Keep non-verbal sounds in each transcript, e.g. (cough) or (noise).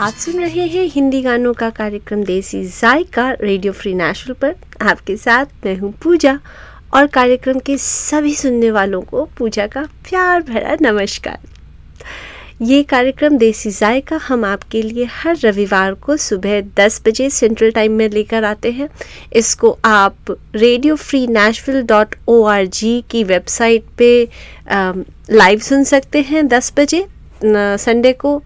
आप सुन रहे हैं हिंदी गानों का कार्यक्रम देसी जायका, रेडियो फ्री नेशनल पर। आपके साथ मैं हूँ पूजा और कार्यक्रम के सभी सुनने वालों को पूजा का प्यार भरा नमस्कार। ये कार्यक्रम देसी जायका हम आपके लिए हर रविवार को सुबह 10 बजे सेंट्रल टाइम में लेकर आते हैं। इसको आप radio free national dot O R G की वेबसाइट पे लाइव सुन सकते हैं 10 बजे संडे को।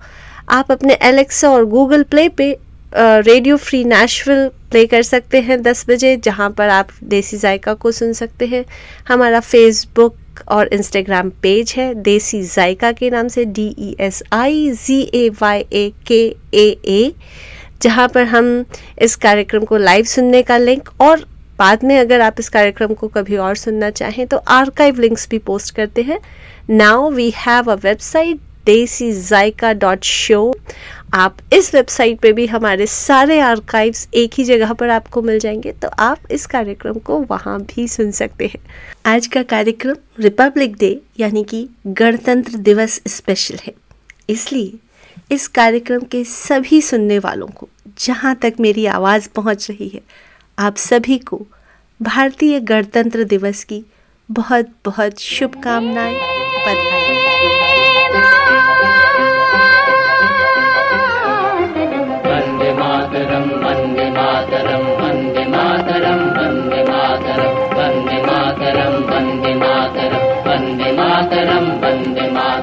आप अपने एलेक्सा और गूगल प्ले पे रेडियो फ्री नेशनल प्ले कर सकते हैं 10 बजे, जहाँ पर आप देसी जायका को सुन सकते हैं। हमारा फेसबुक और इंस्टाग्राम पेज है, देसी जायका के नाम से D E S I G A Y A K A A जहाँ पर हम इस कार्यक्रम को लाइव सुनने का लिंक और बाद में अगर आप इस कार्यक्रम को कभी और सुनना चाहें तो आर्काइव लिंक्स भी पोस्ट करते हैं। Now we have a website Desi Zayka dot show. आप इस वेबसाइट पे भी हमारे सारे आर्काइव्स एक ही जगह पर आपको मिल जाएँगे तो आप इस कार्यक्रम को वहाँ भी सुन सकते हैं। आज का कार्यक्रम रिपब्लिक डे, यानी कि गणतंत्र दिवस स्पेशल है। इसलिए इस कार्यक्रम के सभी सुनने वालों को, जहाँ तक मेरी आवाज़ पहुँच रही है, आप सभी को भारतीय गणतंत्र दिवस की बहुत बहुत शुभकामनाएँ, बधाई।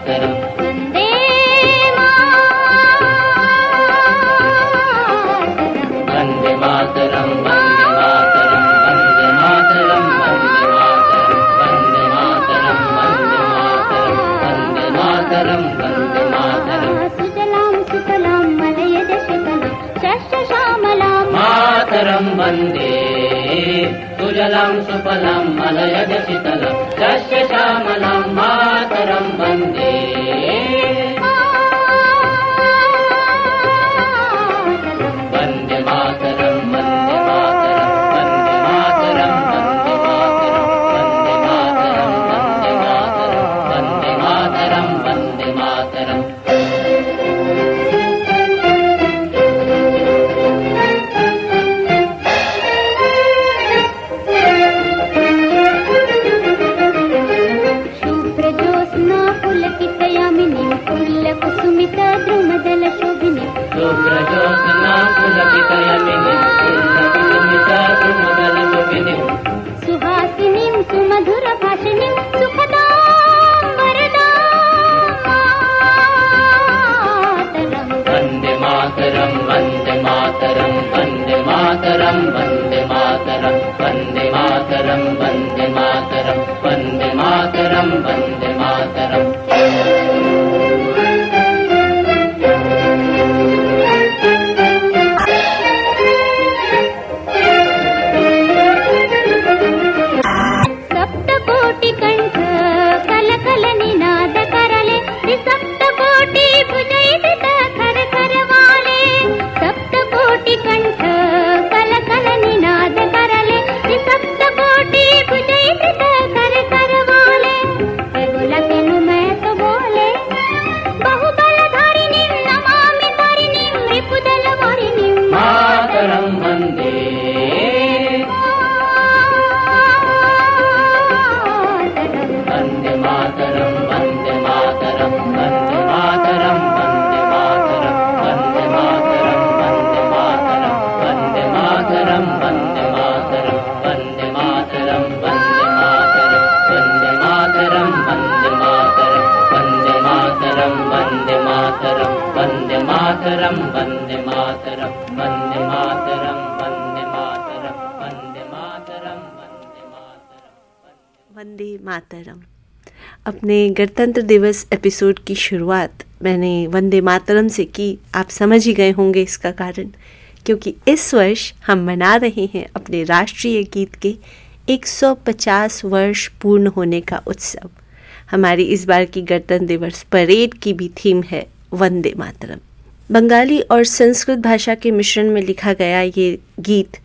మాతరం వందే మాతరం వందే మాతరం వందే మాతరం వందే మాతరం వందే మాతరం వందే మాతరం मातरम् वन्दे मातरम् वन्दे मातरम् वन्दे मातरम्। वंदे मातरं वंदे मातरं वंदे मातरं वंदे मातरं वंदे मातरं वंदे मातरं वंदे मातरम। अपने गणतंत्र दिवस एपिसोड की शुरुआत मैंने वंदे मातरम से की। आप समझ ही गए होंगे इसका कारण, क्योंकि इस वर्ष हम मना रहे हैं अपने राष्ट्रीय गीत के 150 वर्ष पूर्ण होने का उत्सव। हमारी इस बार की गणतंत्र दिवस परेड की भी थीम है वंदे मातरम। बंगाली और संस्कृत भाषा के मिश्रण में लिखा गया ये गीत,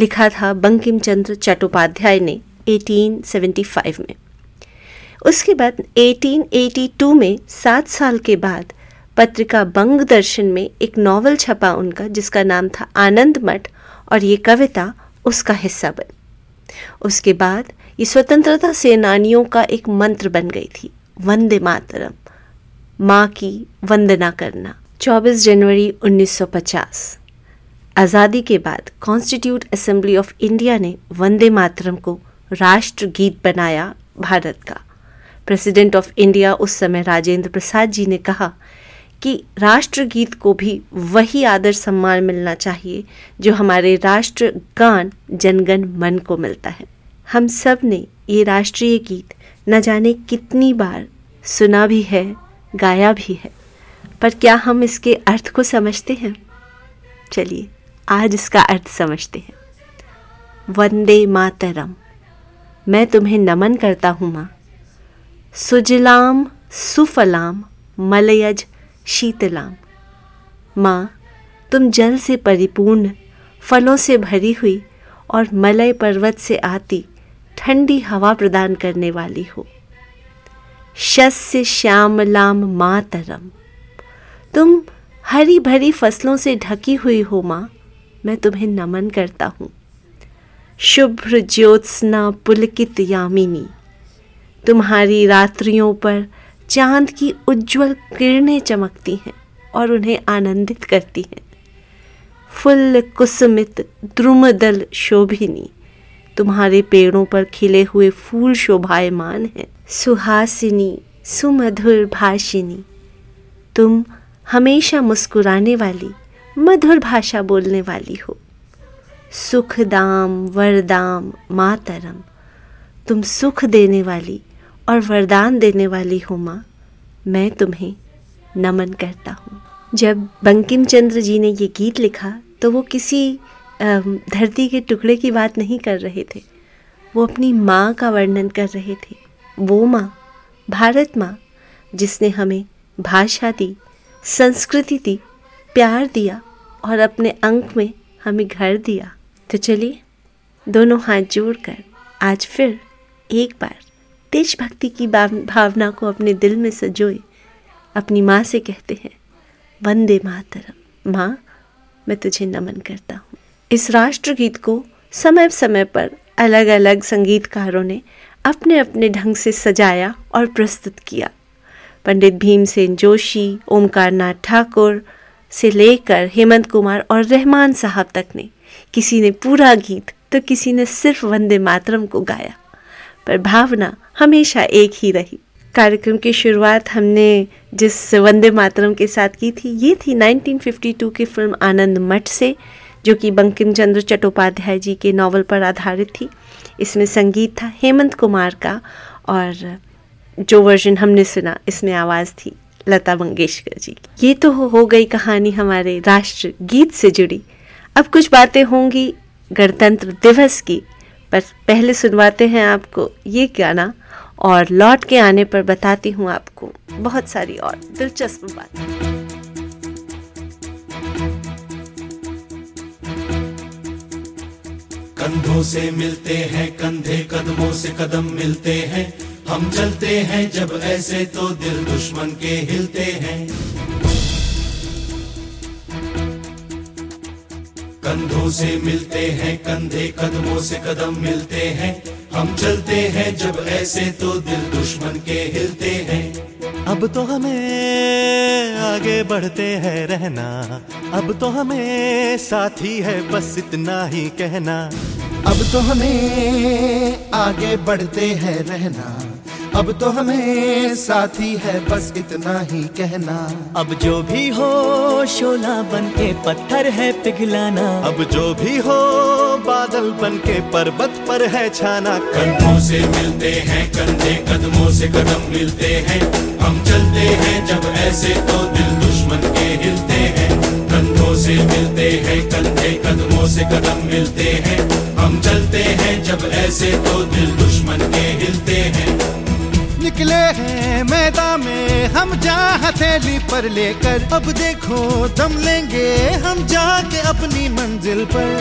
लिखा था बंकिम चंद्र चट्टोपाध्याय ने 1875 में। उसके बाद 1882 में सात साल के बाद पत्रिका बंग दर्शन में एक नॉवल छपा उनका, जिसका नाम था आनंद मठ और ये कविता उसका हिस्सा बनी। उसके बाद ये स्वतंत्रता सेनानियों का एक मंत्र बन गई थी, वंदे मातरम, माँ की वंदना करना। 24 जनवरी 1950 आज़ादी के बाद कॉन्स्टिट्यूट असेंबली ऑफ़ इंडिया ने वंदे मातरम को राष्ट्र गीत बनाया भारत का। प्रेसिडेंट ऑफ़ इंडिया उस समय राजेंद्र प्रसाद जी ने कहा कि राष्ट्रगीत को भी वही आदर सम्मान मिलना चाहिए जो हमारे राष्ट्र गान जनगण मन को मिलता है। हम सबने ये राष्ट्रीय गीत न जाने कितनी बार सुना भी है, गाया भी है। पर क्या हम इसके अर्थ को समझते हैं? चलिए, आज इसका अर्थ समझते हैं। वंदे मातरम। मैं तुम्हें नमन करता हूँ माँ। सुजलाम, सुफलाम, मलयज, शीतलाम। माँ, तुम जल से परिपूर्ण, फलों से भरी हुई और मलय पर्वत से आती, ठंडी हवा प्रदान करने वाली हो। शस्य श्यामलाम मातरम। तुम हरी भरी फ़सलों से ढकी हुई हो माँ, मैं तुम्हें नमन करता हूँ। शुभ्र ज्योत्सना पुलकित यामिनी, तुम्हारी रात्रियों पर चाँद की उज्जवल किरणें चमकती हैं और उन्हें आनंदित करती हैं। फुल कुसुमित द्रुमदल शोभिनी, तुम्हारे पेड़ों पर खिले हुए फूल शोभायमान हैं। सुहासिनी, सुमधुर भाषिनी, तुम हमेशा मुस्कुराने वाली, मधुर भाषा बोलने वाली हो। सुखदाम, वरदाम, मातरम, तुम सुख देने वाली और वरदान देने वाली हो माँ। मैं तुम्हें नमन करता हूँ। जब बंकिम चंद्र जी ने ये गीत लिखा तो वो किसी धरती के टुकड़े की बात नहीं कर रहे थे। वो अपनी माँ का वर्णन कर रहे थे। वो माँ, भारत माँ, जिसने हमें भाषा दी संस्कृति दी, प्यार दिया और अपने अंक में हमें घर दिया। तो चलिए, दोनों हाथ जोड़कर आज फिर एक बार देशभक्ति की भावना को अपने दिल में सजोए, अपनी माँ से कहते हैं, वंदे मातरम, माँ, मैं तुझे नमन करता हूँ। इस राष्ट्रगीत को समय समय पर अलग अलग संगीतकारों ने अपने अपने ढंग से सजाया और प्रस्तुत किया। पंडित भीमसेन जोशी ओमकार नाथ ठाकुर से लेकर हेमंत कुमार और रहमान साहब तक ने किसी ने पूरा गीत तो किसी ने सिर्फ़ वंदे मातरम को गाया। पर भावना हमेशा एक ही रही। कार्यक्रम की शुरुआत हमने जिस वंदे मातरम के साथ की थी, ये थी 1952 की फ़िल्म आनंद मठ से, जो कि बंकिम चंद्र चट्टोपाध्याय जी के नावल पर आधारित थी। इसमें संगीत था हेमंत कुमार का और जो वर्जन हमने सुना इसमें आवाज़ थी लता मंगेशकर जी की। ये तो हो, गई कहानी हमारे राष्ट्र गीत से जुड़ी। अब कुछ बातें होंगी गणतंत्र दिवस की पर पहले सुनवाते हैं आपको ये गाना और लौट के आने पर बताती हूँ आपको बहुत सारी और दिलचस्प बातें। कंधों से मिलते हैं कंधे कदमों से कदम मिलते हैं। हम चलते हैं जब ऐसे तो दिल दुश्मन के हिलते हैं। कंधों से मिलते हैं कंधे कदमों से कदम मिलते हैं। हम चलते हैं जब ऐसे तो दिल दुश्मन के हिलते हैं। अब तो हमें आगे बढ़ते हैं रहना। अब तो हमें साथी है बस इतना ही कहना। अब तो हमें आगे बढ़ते हैं रहना। अब तो हमें साथी है बस इतना ही कहना। अब जो भी हो शोला बन के पत्थर है पिघलाना। अब जो भी हो बादल बन के पर्वत पर है छाना। कंधों से मिलते हैं कंधे कदमों से कदम मिलते हैं। हम चलते हैं जब ऐसे तो दिल दुश्मन के हिलते हैं। कंधों से मिलते हैं कंधे कदमों से कदम मिलते हैं। हम चलते हैं जब ऐसे तो दिल दुश्मन के निकले हैं मैदान में। हम जा हथेली पर लेकर। अब देखो दम लेंगे हम जाके अपनी मंजिल पर।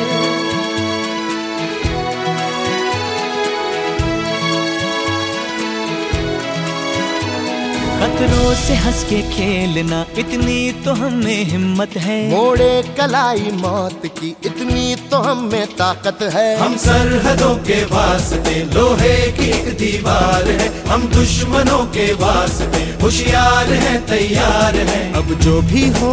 खतरों से हंस के खेलना इतनी तो हमें हिम्मत है। मोड़े कलाई मौत की इतनी तो हम में ताकत है। हम सरहदों के वास्ते लोहे की एक दीवार है। हम दुश्मनों के वास्ते होशियार हैं तैयार हैं। अब जो भी हो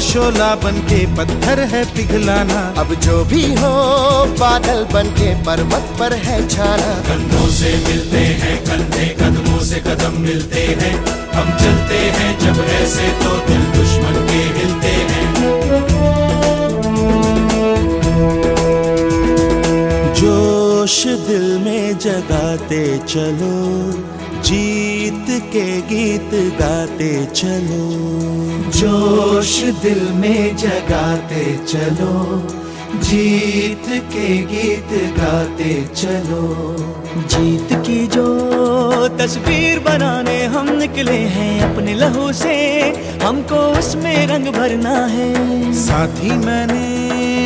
शोला बन के पत्थर है पिघलाना। अब जो भी हो बादल बन के पर्वत पर है छाना। कंधों से मिलते हैं कंधे कदमों से कदम मिलते हैं। हम चलते हैं जब ऐसे तो दिल दुश्मन के जोश दिल में जगाते चलो, जीत के गीत गाते चलो। जोश दिल में जगाते चलो, जीत के गीत गाते चलो। जीत की जो तस्वीर बनाने हम निकले हैं अपने लहू से, हमको उसमें रंग भरना है। साथ ही मैंने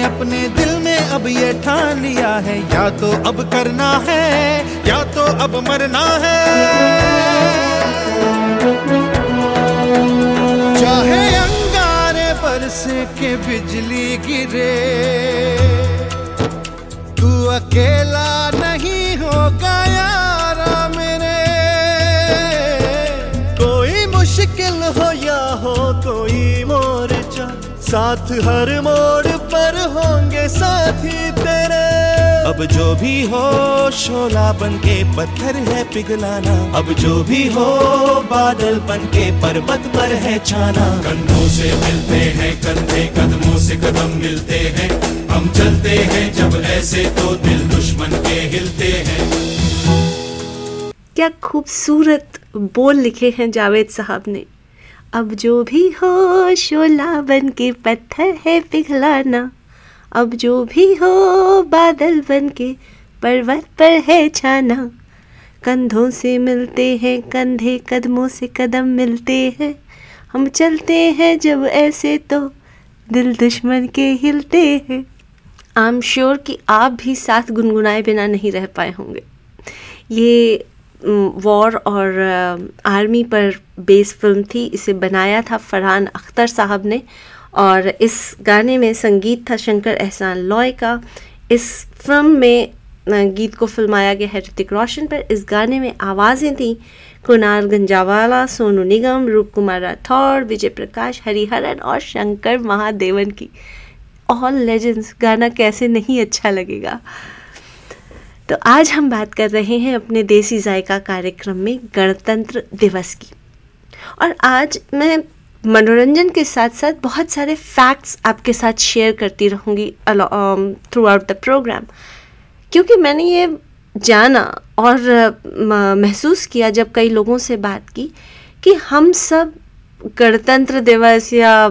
अपने दिल अब ये ठान लिया है। या तो अब करना है, या तो अब मरना है। चाहे अंगारे बरसे के बिजली गिरे, तू अकेला नहीं होगा यारा मेरे। कोई मुश्किल हो या हो, कोई मोर्चा साथ हर मोड़ पर होंगे साथी तेरे। अब जो भी हो, शोला बन के पत्थर है पिघलाना। अब जो भी हो, बादल बन के पर्वत पर है छाना। कंधों से मिलते हैं, कंधे कदमों से कदम मिलते हैं। हम चलते हैं, जब ऐसे तो दिल दुश्मन के हिलते हैं। क्या खूबसूरत बोल लिखे हैं जावेद साहब ने। अब जो भी हो, शोला बन के पत्थर है पिघलाना। अब जो भी हो, बादल बन के पर्वत पर है छाना। कंधों से मिलते हैं, कंधे कदमों से कदम मिलते हैं। हम चलते हैं जब ऐसे तो दिल दुश्मन के हिलते हैं। आई एम श्योर कि आप भी साथ गुनगुनाए बिना नहीं रह पाए होंगे। ये वॉर और आर्मी पर बेस फ़िल्म थी, इसे बनाया था फरहान अख्तर साहब ने और इस गाने में संगीत था शंकर एहसान लॉय का। इस फ़िल्म में गीत को फिल्माया गया है ऋतिक रोशन पर। इस गाने में आवाज़ें थीं, कुणाल गंजावाला, सोनू निगम, रूप कुमार राठौर, विजय प्रकाश, हरिहरन और शंकर महादेवन की। ऑल लेजेंड्स गाना कैसे नहीं अच्छा लगेगा? तो आज हम बात कर रहे हैं अपने देसी जायका कार्यक्रम में गणतंत्र दिवस की। और आज मैं मनोरंजन के साथ साथ बहुत सारे फैक्ट्स आपके साथ शेयर करती रहूँगी थ्रू आउट द प्रोग्राम क्योंकि मैंने ये जाना और महसूस किया जब कई लोगों से बात की कि हम सब गणतंत्र दिवस या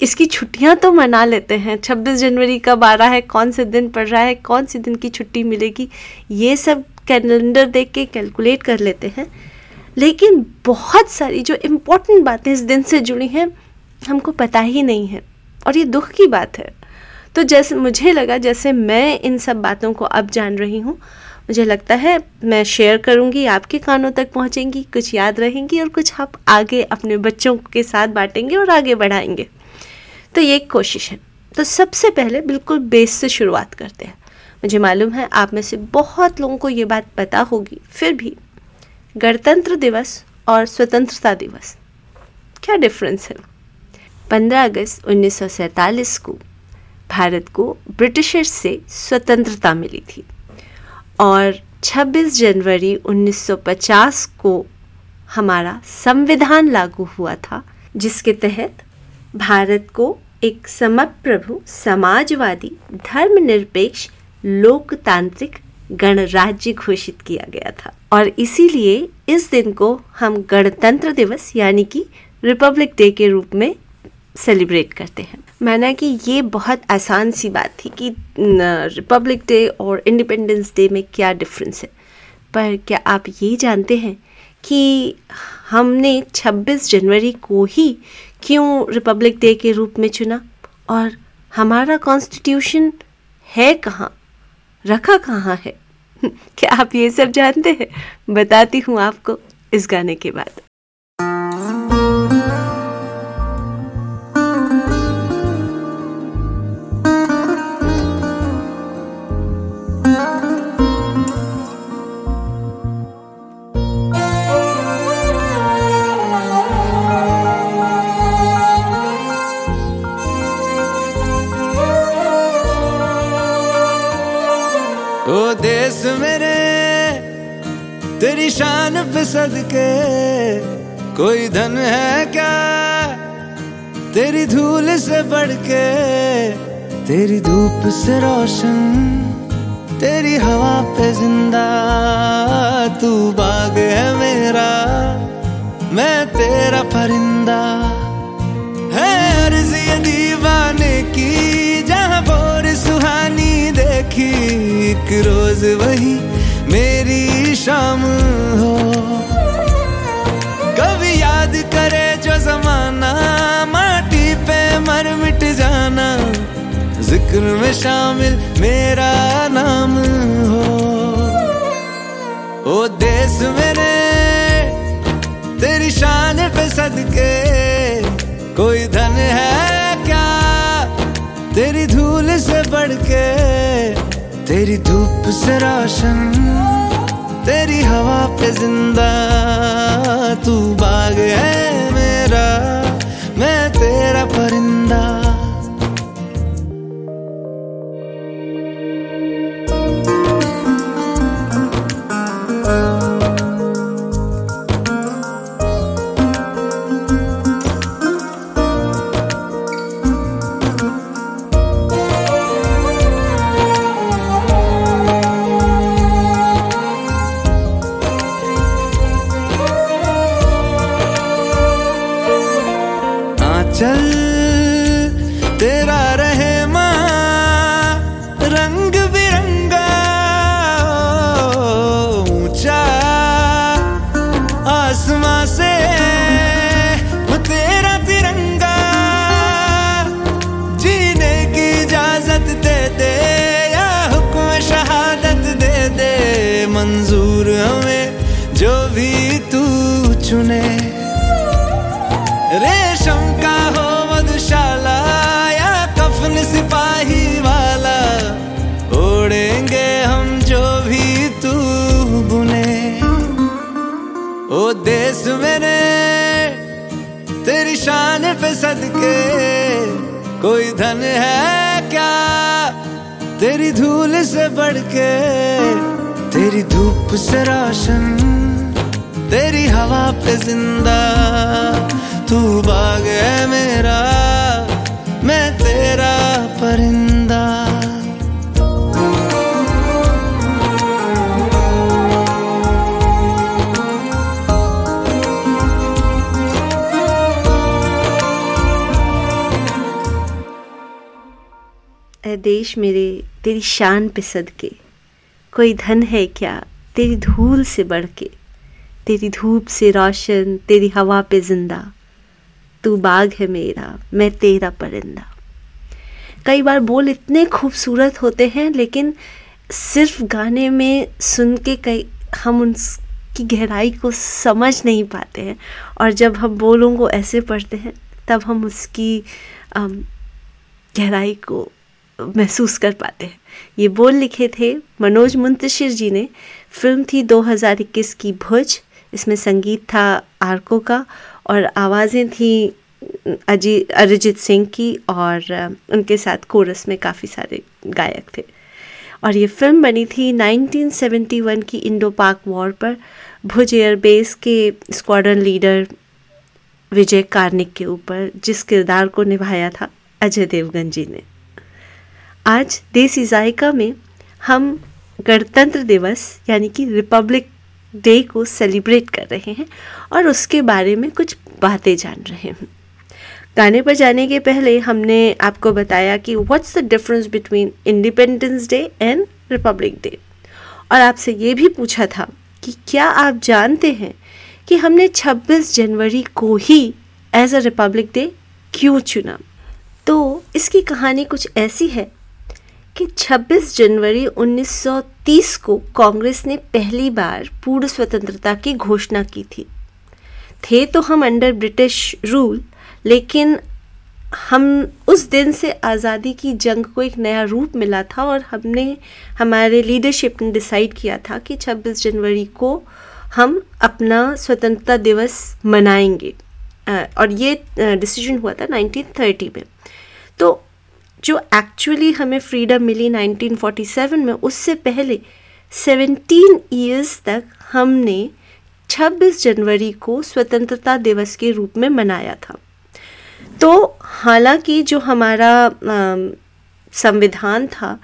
इसकी छुट्टियाँ तो मना लेते हैं। 26 जनवरी कब आ रहा है, कौन से दिन पड़ रहा है, कौन से दिन की छुट्टी मिलेगी, ये सब कैलेंडर देख के कैलकुलेट कर लेते हैं। लेकिन बहुत सारी जो इम्पोर्टेंट बातें इस दिन से जुड़ी हैं, हमको पता ही नहीं है, और ये दुख की बात है। तो जैसे मुझे लगा, जैसे मैं इन सब बातों को अब जान रही हूँ, मुझे लगता है मैं शेयर करूँगी, आपके कानों तक पहुँचेंगी, कुछ याद रहेंगी और कुछ आप आगे अपने बच्चों के साथ बांटेंगे और आगे बढ़ाएँगे। तो ये एक कोशिश है। तो सबसे पहले बिल्कुल बेस से शुरुआत करते हैं। मुझे मालूम है आप में से बहुत लोगों को ये बात पता होगी, फिर भी गणतंत्र दिवस और स्वतंत्रता दिवस, क्या डिफरेंस है? 15 अगस्त 1947 को भारत को ब्रिटिशर्स से स्वतंत्रता मिली थी और 26 जनवरी 1950 को हमारा संविधान लागू हुआ था, जिसके तहत भारत को एक समप्रभु, समाजवादी, धर्मनिरपेक्ष, लोकतांत्रिक गणराज्य घोषित किया गया था। और इसीलिए इस दिन को हम गणतंत्र दिवस यानी कि रिपब्लिक डे के रूप में सेलिब्रेट करते हैं। माना कि ये बहुत आसान सी बात थी कि रिपब्लिक डे और इंडिपेंडेंस डे में क्या डिफरेंस है। पर क्या आप ये जानते हैं कि हमने 26 जनवरी को ही क्यों रिपब्लिक डे के रूप में चुना? और हमारा कॉन्स्टिट्यूशन है कहाँ? रखा कहाँ है? (laughs) क्या आप ये सब जानते हैं? बताती हूँ आपको इस गाने के बाद। देश मेरे, तेरी शान पे सदके, कोई धन है क्या? तेरी धूल से बढ़ के तेरी धूप से रोशन, तेरी हवा पे ज़िंदा, तू बाग है मेरा, मैं तेरा परिंदा। देखी एक रोज वही मेरी शाम हो। कभी याद करे जो जमाना, माटी पे मर मिट जाना, ज़िक्र में शामिल मेरा नाम हो। ओ देश मेरे, तेरी शान पे सदके, कोई धन है क्या तेरी धूल से बढ़ के तेरी धूप से रोशन, तेरी हवा पे ज़िंदा तू बाग है मेरा, मैं तेरा परिंदा। देश मेरे तेरी शान पे सदके। कोई धन है क्या तेरी धूल से बढ़ के तेरी धूप से रोशन, तेरी हवा पे ज़िंदा। तू बाग है मेरा, मैं तेरा परिंदा। ऐ देश मेरे, तेरी शान पे सदके। कोई धन है क्या तेरी धूल से बढ़ के तेरी धूप से रोशन, तेरी हवा पे ज़िंदा। तू बाग है मेरा, मैं तेरा परिंदा। कई बार बोल इतने खूबसूरत होते हैं, लेकिन सिर्फ़ गाने में सुन के कई, हम उनकी गहराई को समझ नहीं पाते हैं। और जब हम बोलों को ऐसे पढ़ते हैं, तब हम उसकी गहराई को महसूस कर पाते हैं। ये बोल लिखे थे मनोज मुंतशिर जी ने। फ़िल्म थी 2021 की भुज, इसमें संगीत था आरको का और आवाज़ें थी अजी, अरिजीत सिंह की और उनके साथ कोरस में काफ़ी सारे गायक थे। और ये फ़िल्म बनी थी 1971 की इंडो पाक वॉर पर। भुज एयरबेस के स्क्वाड्रन लीडर विजय कार्निक के ऊपर, जिस किरदार को निभाया था, अजय देवगन जी ने। आज देसी जायका में हम गणतंत्र दिवस, यानी कि रिपब्लिक डे को सेलिब्रेट कर रहे हैं और उसके बारे में कुछ बातें जान रहे हैं। गाने पर जाने के पहले हमने आपको बताया कि what's the difference between Independence Day and Republic Day और आपसे ये भी पूछा था कि क्या आप जानते हैं कि हमने 26 जनवरी को ही एज अ रिपब्लिक डे क्यों चुना? तो इसकी कहानी कुछ ऐसी है कि 26 जनवरी 1930 को कांग्रेस ने पहली बार पूर्ण स्वतंत्रता की घोषणा की थी। थे तो हम अंडर ब्रिटिश रूल, लेकिन हम उस दिन से आज़ादी की जंग को एक नया रूप मिला था और हमने, हमारे लीडरशिप ने डिसाइड किया था कि 26 जनवरी को हम अपना स्वतंत्रता दिवस मनाएँगे। और ये डिसीज़न हुआ था 1930 में। तो जो एक्चुअली हमें फ्रीडम मिली 1947 में, उससे पहले 17 इयर्स तक हमने 26 जनवरी को स्वतंत्रता दिवस के रूप में मनाया था। तो हालाँकि जो हमारा संविधान था,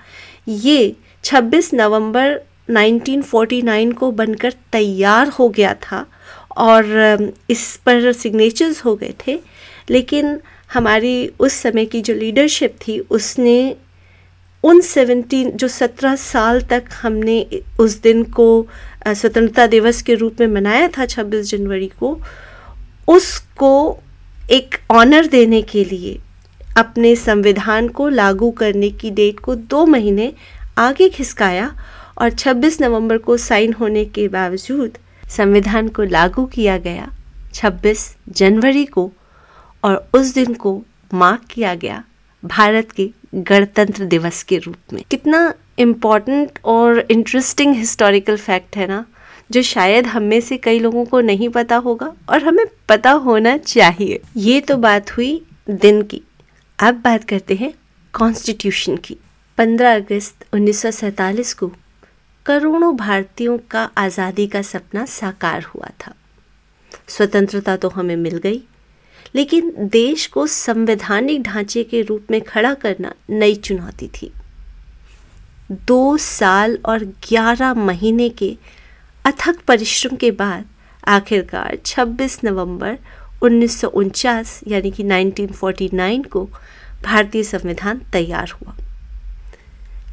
ये 26 नवंबर 1949 को बनकर तैयार हो गया था और इस पर सिग्नेचर्स हो गए थे, लेकिन हमारी उस समय की जो लीडरशिप थी, उसने उन 17 जो 17 साल तक हमने उस दिन को स्वतंत्रता दिवस के रूप में मनाया था 26 जनवरी को, उसको एक ऑनर देने के लिए, अपने संविधान को लागू करने की डेट को दो महीने आगे खिसकाया और 26 नवंबर को साइन होने के बावजूद संविधान को लागू किया गया 26 जनवरी को। और उस दिन को मार्क किया गया भारत के गणतंत्र दिवस के रूप में। कितना इंपॉर्टेंट और इंटरेस्टिंग हिस्टोरिकल फैक्ट है ना, जो शायद हम में से कई लोगों को नहीं पता होगा और हमें पता होना चाहिए। ये तो बात हुई दिन की। अब बात करते हैं कॉन्स्टिट्यूशन की। 15 अगस्त 1947 को करोड़ों भारतीयों का आज़ादी का सपना साकार हुआ था। स्वतंत्रता तो हमें मिल गई। लेकिन देश को संवैधानिक ढांचे के रूप में खड़ा करना नई चुनौती थी। दो साल और ग्यारह महीने के अथक परिश्रम के बाद आखिरकार 26 नवंबर उन्नीस सौ उनचास, यानी कि 1949 को भारतीय संविधान तैयार हुआ।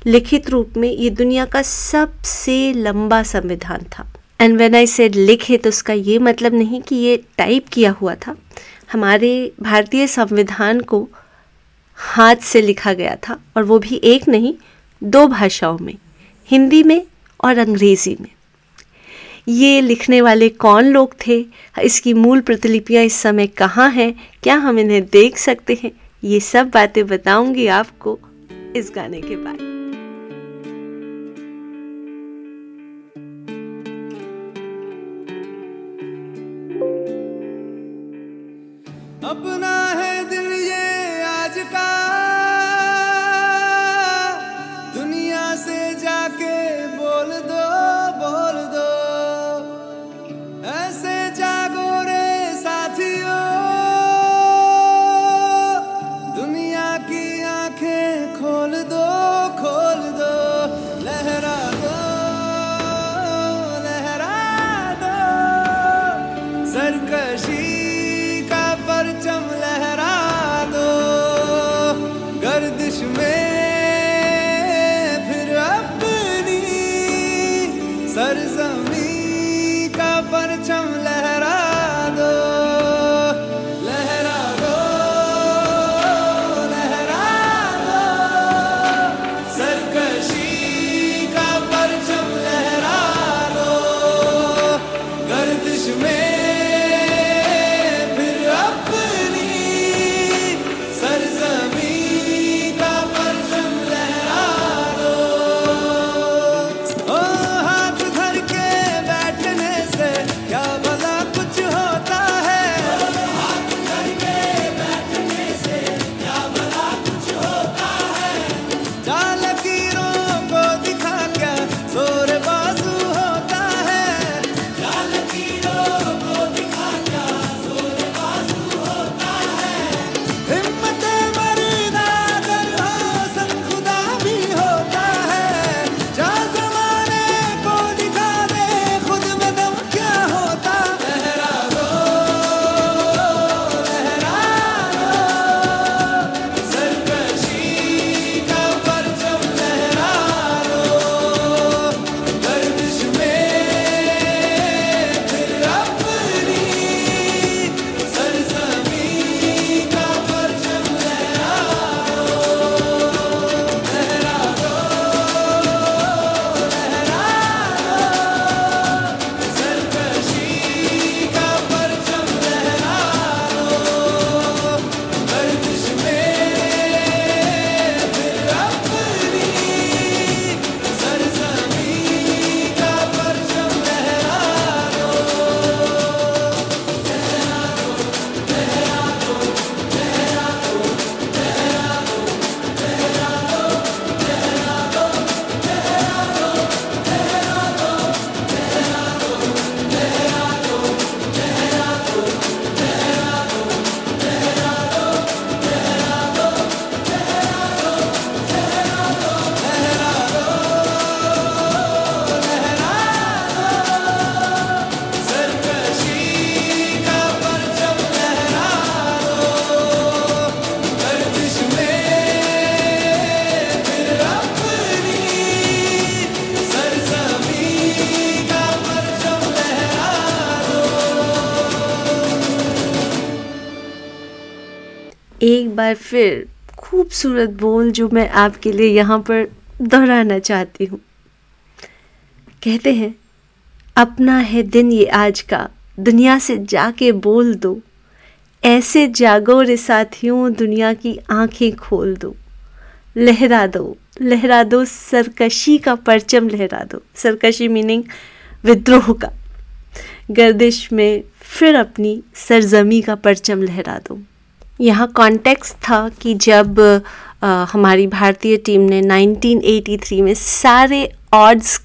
लिखित रूप में ये दुनिया का सबसे लंबा संविधान था। एंड व्हेन आई सेड लिखित, उसका ये मतलब नहीं कि ये टाइप किया हुआ था। हमारे भारतीय संविधान को हाथ से लिखा गया था और वो भी एक नहीं, दो भाषाओं में, हिंदी में और अंग्रेज़ी में। ये लिखने वाले कौन लोग थे? इसकी मूल प्रतिलिपियाँ इस समय कहाँ हैं? क्या हम इन्हें देख सकते हैं? ये सब बातें बताऊँगी आपको इस गाने के बाद। बार फिर खूबसूरत बोल जो मैं आपके लिए यहाँ पर दोहराना चाहती हूँ। कहते हैं, अपना है दिन ये आज का, दुनिया से जाके बोल दो। ऐसे जागो रे साथियों, दुनिया की आँखें खोल दो। लहरा दो लहरा दो, सरकशी का परचम लहरा दो। सरकशी मीनिंग विद्रोह का। गर्दिश में फिर अपनी सरजमी का परचम लहरा दो। यहाँ कॉन्टेक्स्ट था कि जब अ, हमारी भारतीय टीम ने 1983 में सारे ऑड्स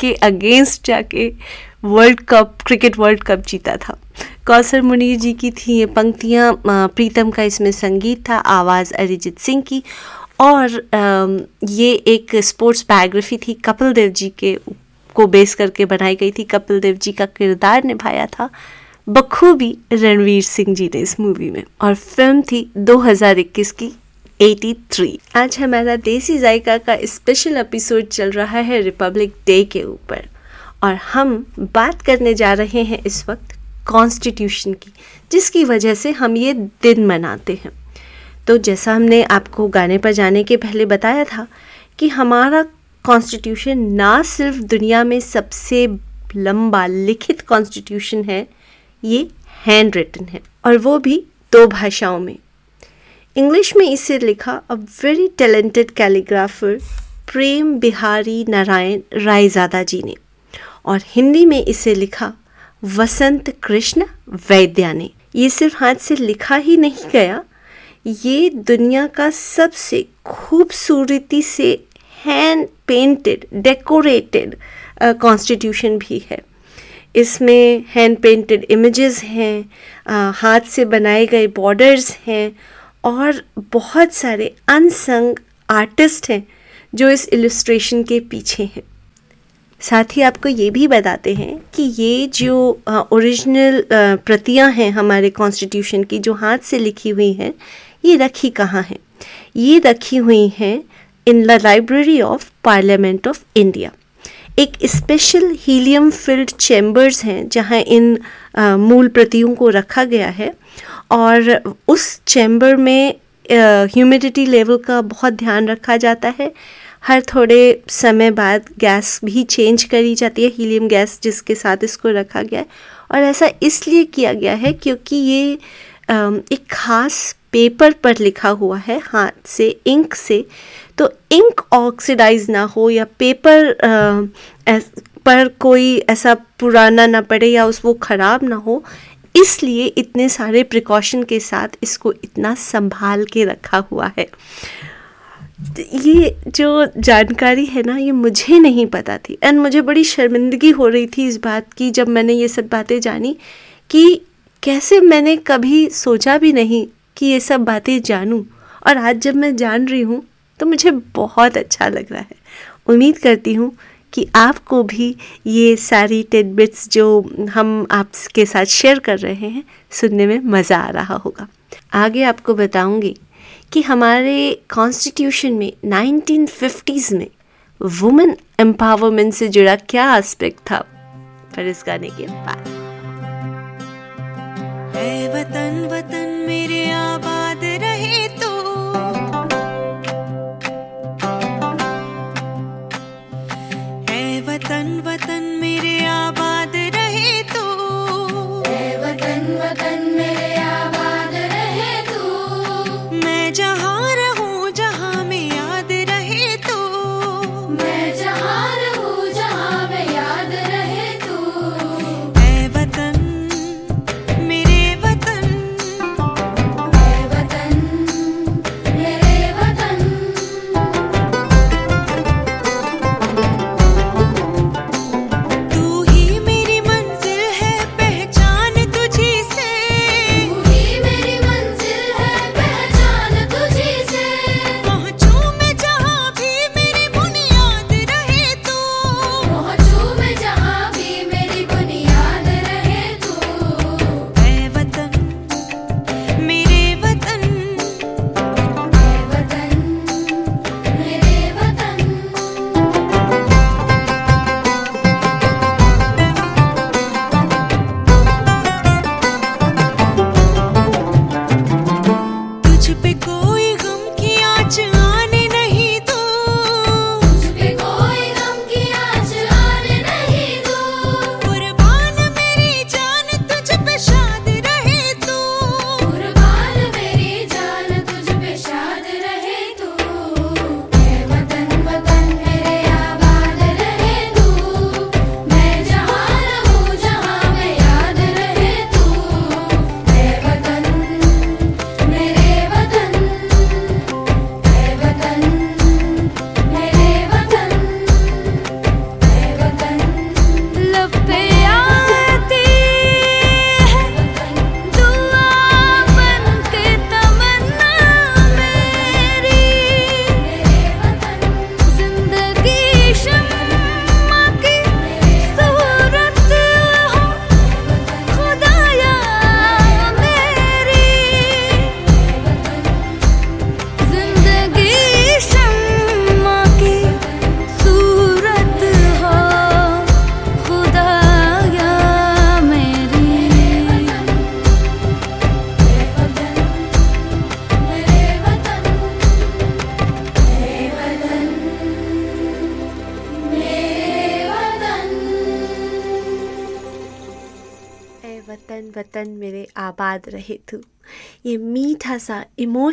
के अगेंस्ट जाके world cup cricket world cup जीता था। कौसर मुनीर जी की थी ये पंक्तियाँ प्रीतम का इसमें संगीत था आवाज़ अरिजीत सिंह की और ये एक स्पोर्ट्स बायोग्राफी थी कपिल देव जी के को बेस करके बनाई गई थी। कपिल देव जी का किरदार निभाया था। बखूबी रणवीर सिंह जी ने इस मूवी में, और फ़िल्म थी 2021 की 83 आज हमारा देसी जायका का स्पेशल एपिसोड चल रहा है रिपब्लिक डे के ऊपर, और हम बात करने जा रहे हैं इस वक्त कॉन्स्टिट्यूशन की, जिसकी वजह से हम ये दिन मनाते हैं। तो जैसा हमने आपको गाने पर जाने के पहले बताया था कि हमारा कॉन्स्टिट्यूशन ना सिर्फ़ दुनिया में सबसे लंबा लिखित कॉन्स्टिट्यूशन है ये हैंड रिटन है और वो भी दो भाषाओं में। इंग्लिश में इसे लिखा a very talented calligrapher Prem Bihari Narayan Raizada ji ने। और हिंदी में इसे लिखा वसंत कृष्ण वैद्या ने। ये सिर्फ़ हाथ से लिखा ही नहीं गया, ये दुनिया का सबसे खूबसूरती से हैंड पेंटेड डेकोरेटेड कॉन्स्टिट्यूशन भी है। इसमें हैंड पेंटेड इमेजेस हैं हाथ से बनाए गए बॉर्डर्स हैं और बहुत सारे अनसंग आर्टिस्ट हैं जो इस इलस्ट्रेशन के पीछे हैं। साथ ही आपको ये भी बताते हैं कि ये जो ओरिजिनल प्रतियाँ हैं हमारे कॉन्स्टिट्यूशन की जो हाथ से लिखी हुई हैं, ये रखी कहाँ हैं? ये रखी हुई हैं in the library of parliament of India एक स्पेशल हीलियम फिल्ड चैम्बर्स हैं जहाँ इन अ, मूल प्रतियों को रखा गया है। और उस चैम्बर में ह्यूमिडिटी लेवल का बहुत ध्यान रखा जाता है। हर थोड़े समय बाद गैस भी चेंज करी जाती है हीलियम गैस जिसके साथ इसको रखा गया है। और ऐसा इसलिए किया गया है क्योंकि ये एक खास पेपर पर लिखा हुआ है, हाथ से, इंक से। तो इंक ऑक्सीडाइज ना हो या पेपर ऐस- पर कोई ऐसा पुराना ना पड़े या उस वो ख़राब ना हो, इसलिए इतने सारे प्रिकॉशन के साथ इसको इतना संभाल के रखा हुआ है। ये जो जानकारी है ना, ये मुझे नहीं पता थी। एंड मुझे बड़ी शर्मिंदगी हो रही थी इस बात की, जब मैंने ये सब बातें जानी कि कैसे मैंने कभी सोचा भी नहीं कि ये सब बातें जानूं। और आज जब मैं जान रही हूँ तो मुझे बहुत अच्छा लग रहा है। उम्मीद करती हूँ कि आपको भी ये सारी टिडबिट्स जो हम आपके साथ शेयर कर रहे हैं, सुनने में मज़ा आ रहा होगा। आगे आपको बताऊँगी कि हमारे कॉन्स्टिट्यूशन में 1950s में वुमेन एम्पावरमेंट से जुड़ा क्या एस्पेक्ट था, पर इस गाने के बाद। वतन वतन मेरे आबाद रहे तू। है वतन वतन मेरे आबाद रहे तो। वतन वतन मेरे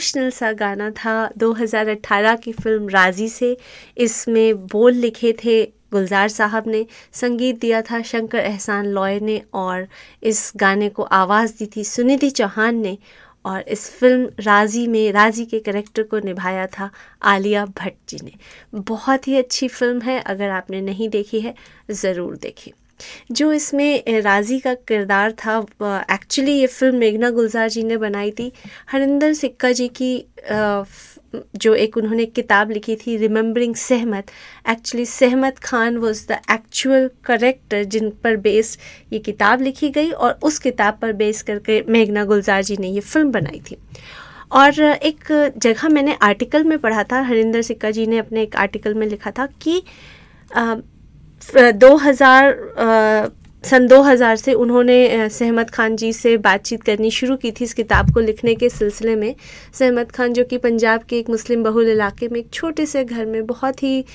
इमोशनल सा गाना था 2018 की फ़िल्म राज़ी से। इसमें बोल लिखे थे गुलजार साहब ने, संगीत दिया था शंकर एहसान लॉय ने और इस गाने को आवाज़ दी थी सुनिधि चौहान ने और इस फ़िल्म राज़ी में, राज़ी के करेक्टर को निभाया था आलिया भट्ट जी ने। बहुत ही अच्छी फ़िल्म है, अगर आपने नहीं देखी है, ज़रूर देखिए। जो इसमें राज़ी का किरदार था एक्चुअली ये फ़िल्म मेघना गुलजार जी ने बनाई थी। हरिंदर सिक्का जी की जो एक उन्होंने किताब लिखी थी remembering Sehmat. Actually Sehmat Khan was the actual character जिन पर बेस्ड ये किताब लिखी गई और उस किताब पर बेस करके मेघना गुलजार जी ने ये फ़िल्म बनाई थी। और, एक जगह मैंने आर्टिकल में पढ़ा था, हरिंदर सिक्का जी ने अपने एक आर्टिकल में लिखा था कि दो हज़ार सन 2000 से उन्होंने सहमत खान जी से बातचीत करनी शुरू की थी इस किताब को लिखने के सिलसिले में। सहमत खान जो कि पंजाब के एक मुस्लिम बहुल इलाके में एक छोटे से घर में बहुत ही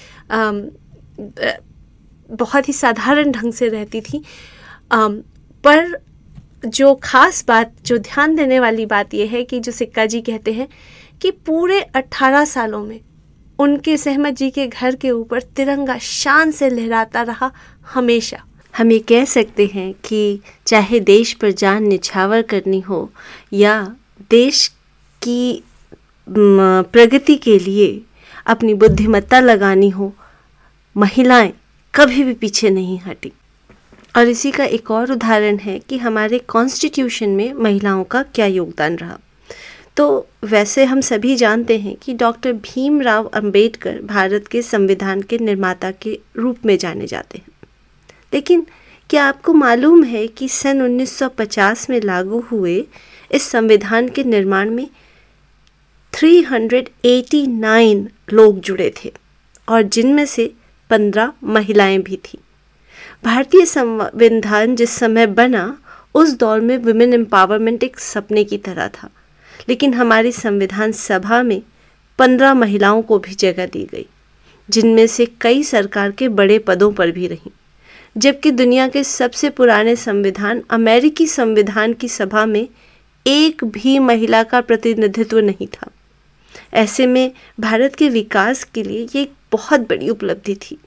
बहुत ही साधारण ढंग से रहती थी। पर जो ख़ास बात, जो ध्यान देने वाली बात यह है कि जो सिक्का जी कहते हैं कि पूरे 18 सालों में उनके सहमत जी के घर के ऊपर तिरंगा शान से लहराता रहा हमेशा। हम ये कह सकते हैं कि चाहे देश पर जान निछावर करनी हो या देश की प्रगति के लिए अपनी बुद्धिमत्ता लगानी हो, महिलाएँ कभी भी पीछे नहीं हटी। और इसी का एक और उदाहरण है कि हमारे कॉन्स्टिट्यूशन में महिलाओं का क्या योगदान रहा। तो वैसे हम सभी जानते हैं कि डॉक्टर भीमराव अंबेडकर भारत के संविधान के निर्माता के रूप में जाने जाते हैं। लेकिन क्या आपको मालूम है कि सन 1950 में लागू हुए इस संविधान के निर्माण में 389 लोग जुड़े थे और जिनमें से 15 महिलाएँ भी थीं। भारतीय संविधान जिस समय बना, उस दौर में वुमेन एम्पावरमेंट एक सपने की तरह था। लेकिन हमारी संविधान सभा में पंद्रह महिलाओं को भी जगह दी गई, जिनमें से कई सरकार के बड़े पदों पर भी रहीं। जबकि दुनिया के सबसे पुराने संविधान, अमेरिकी संविधान की सभा में एक भी महिला का प्रतिनिधित्व नहीं था। ऐसे में भारत के विकास के लिए ये एक बहुत बड़ी उपलब्धि थी।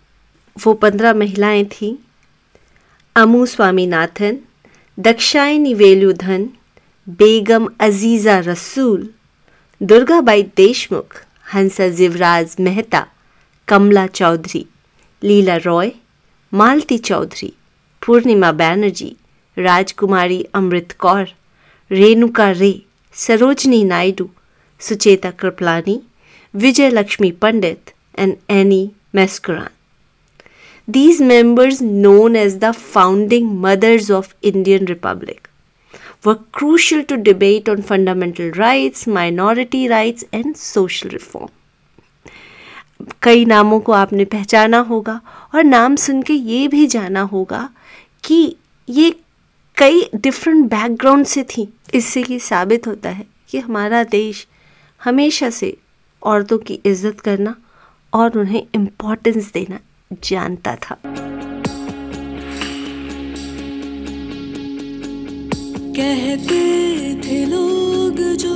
वो पंद्रह महिलाएँ थीं। अमू स्वामीनाथन, दक्षायनी वेलुधन बेगम अजीज़ा रसूल दुर्गाबाई देशमुख हंसा जिवराज मेहता कमला चौधरी लीला रॉय मालती चौधरी पूर्णिमा बैनर्जी राजकुमारी Amrit Kaur Renuka Ray Sarojini Naidu Sucheta Kripalani Vijay Lakshmi Pandit and Annie Mascarene These members, known as the founding mothers of Indian Republic, were crucial to debate on fundamental rights, minority rights, and social reform. कई नामों को आपने पहचाना होगा और नाम सुन के ये भी जाना होगा कि ये कई डिफरेंट बैकग्राउंड से थी इससे ये साबित होता है कि हमारा देश हमेशा से औरतों की इज़्ज़त करना और उन्हें इम्पोर्टेंस देना जानता था कहते थे लोग जो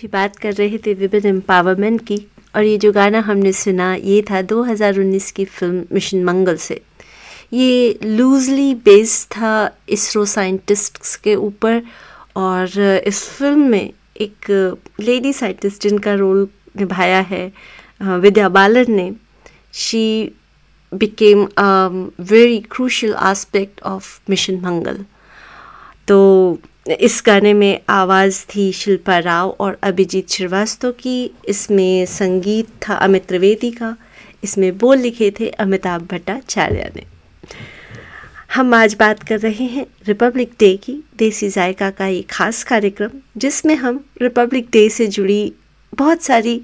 अभी बात कर रहे थे विमेन एम्पावरमेंट की, और ये जो गाना हमने सुना, ये था 2019 की फ़िल्म मिशन मंगल से। ये लूजली बेस्ड था इसरो साइंटिस्ट्स के ऊपर, और इस फ़िल्म में एक लेडी साइंटिस्ट जिनका रोल निभाया है विद्या बालन ने she became very crucial aspect of mission Mangal तो इस गाने में आवाज़ थी शिल्पा राव और अभिजीत श्रीवास्तव की। इसमें संगीत था अमित त्रिवेदी का। इसमें बोल लिखे थे अमिताभ भट्टाचार्य ने। हम आज बात कर रहे हैं रिपब्लिक डे की देसी जायका का ये खास कार्यक्रम, जिसमें हम रिपब्लिक डे से जुड़ी बहुत सारी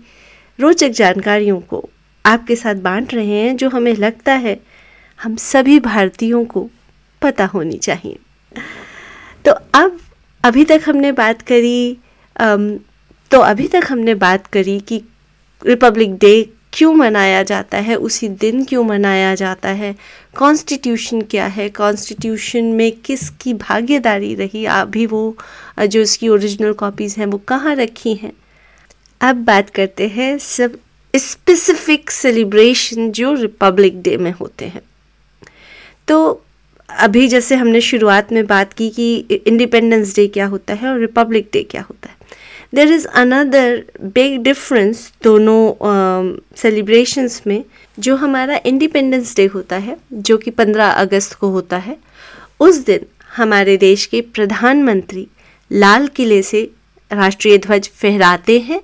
रोचक जानकारियों को आपके साथ बांट रहे हैं, जो हमें लगता है हम सभी भारतीयों को पता होनी चाहिए। तो अब अभी तक हमने बात करी तो अभी तक हमने बात करी कि रिपब्लिक डे क्यों मनाया जाता है, उसी दिन क्यों मनाया जाता है कॉन्स्टिट्यूशन क्या है कॉन्स्टिट्यूशन में किसकी भागीदारी रही, अभी वो, जो इसकी ओरिजिनल कॉपीज़ हैं, वो कहाँ रखी हैं? अब बात करते हैं सब स्पेसिफिक सेलिब्रेशन जो रिपब्लिक डे में होते हैं। तो अभी जैसे हमने शुरुआत में बात की कि इंडिपेंडेंस डे क्या होता है और रिपब्लिक डे क्या होता है। There is another big difference दोनों सेलिब्रेशंस में जो हमारा इंडिपेंडेंस डे होता है, जो कि 15 अगस्त को होता है, उस दिन हमारे देश के प्रधानमंत्री लाल किले से राष्ट्रीय ध्वज फहराते हैं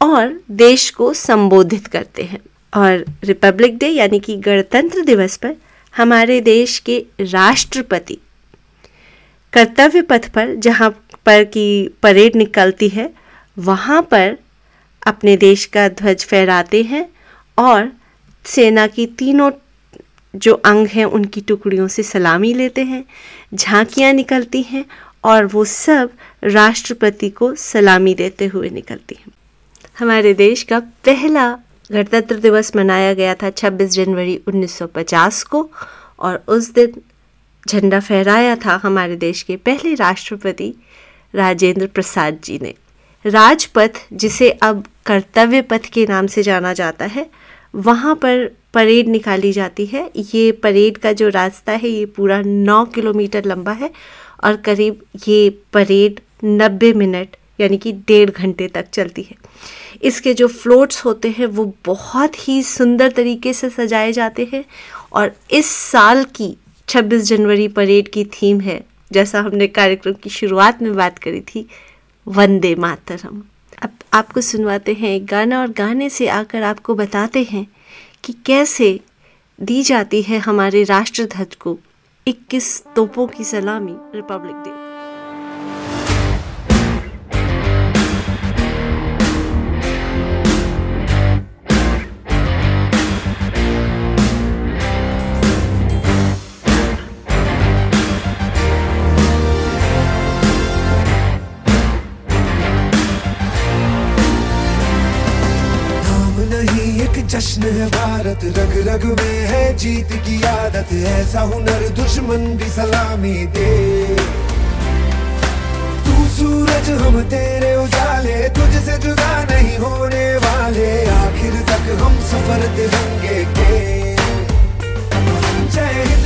और देश को संबोधित करते हैं। और रिपब्लिक डे यानी कि गणतंत्र दिवस पर हमारे देश के राष्ट्रपति। कर्तव्य पथ पर, जहाँ पर की परेड निकलती है, वहाँ पर अपने देश का ध्वज फहराते हैं और सेना की तीनों जो अंग हैं, उनकी टुकड़ियों से सलामी लेते हैं, झांकियाँ निकलती हैं और वो सब राष्ट्रपति को सलामी देते हुए निकलती हैं। हमारे देश का पहला गणतंत्र दिवस मनाया गया था 26 जनवरी 1950 को और उस दिन झंडा फहराया था हमारे देश के पहले राष्ट्रपति राजेंद्र प्रसाद जी ने। राजपथ, जिसे अब कर्तव्य पथ के नाम से जाना जाता है, वहाँ पर परेड निकाली जाती है। ये परेड का जो रास्ता है, ये पूरा नौ किलोमीटर लंबा है और करीब ये परेड नब्बे मिनट, यानी कि डेढ़ घंटे तक चलती है। इसके जो फ्लोट्स होते हैं, वो बहुत ही सुंदर तरीके से सजाए जाते हैं और इस साल की 26 जनवरी परेड की थीम है, जैसा हमने कार्यक्रम की शुरुआत में बात करी थी, वंदे मातरम। अब आपको सुनवाते हैं एक गाना और गाने से आकर आपको बताते हैं कि कैसे दी जाती है हमारे राष्ट्र ध्वज को 21 तोपों की सलामी रिपब्लिक डे। जश्न है भारत रग रग में है जीत की आदत, ऐसा हुनर दुश्मन भी सलामी दे। तू सूरज, हम तेरे उजाले, तुझसे जुदा नहीं होने वाले, आखिर तक हम सफ़र तिरंगे के जय सुजलाम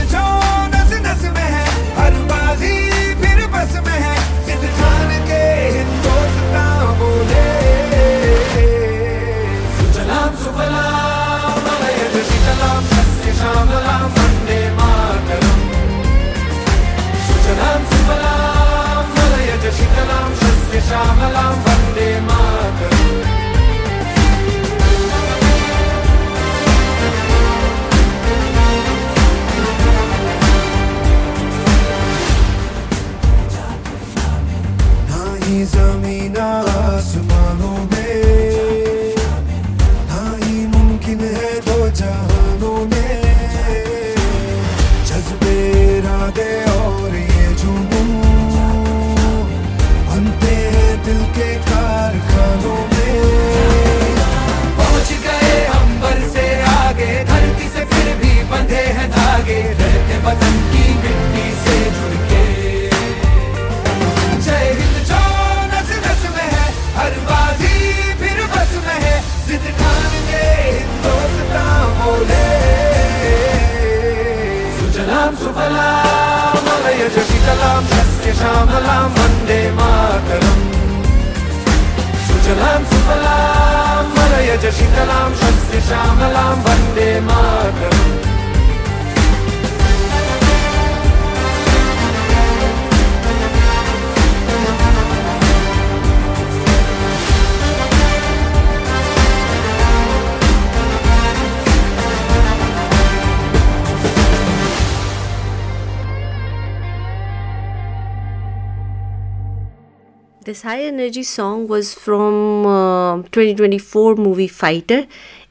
High energy song was from uh, 2024 movie Fighter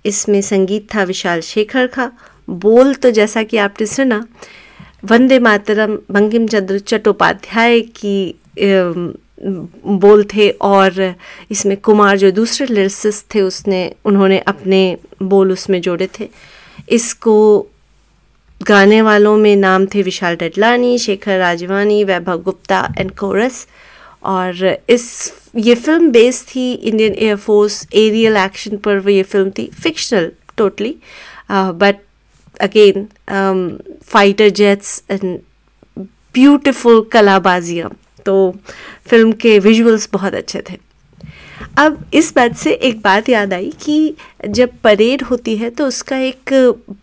इसमें संगीत था विशाल शेखर का। बोल तो जैसा कि आपने सुना वंदे मातरम बंकिम चंद्र चट्टोपाध्याय की बोल थे और इसमें कुमार जो दूसरे लिरिसिस्ट थे उसने उन्होंने अपने बोल उसमें जोड़े थे। इसको गाने वालों में नाम थे विशाल डडलानी शेखर राजवानी वैभव गुप्ता एंड कोरस और इस, ये फ़िल्म बेस्ड थी Indian air force aerial action पर वो ये फ़िल्म थी fictional totally but again fighter jets and beautiful कलाबाजियाँ तो फ़िल्म के विजुअल्स बहुत अच्छे थे. अब इस बात से एक बात याद आई कि जब परेड होती है तो उसका एक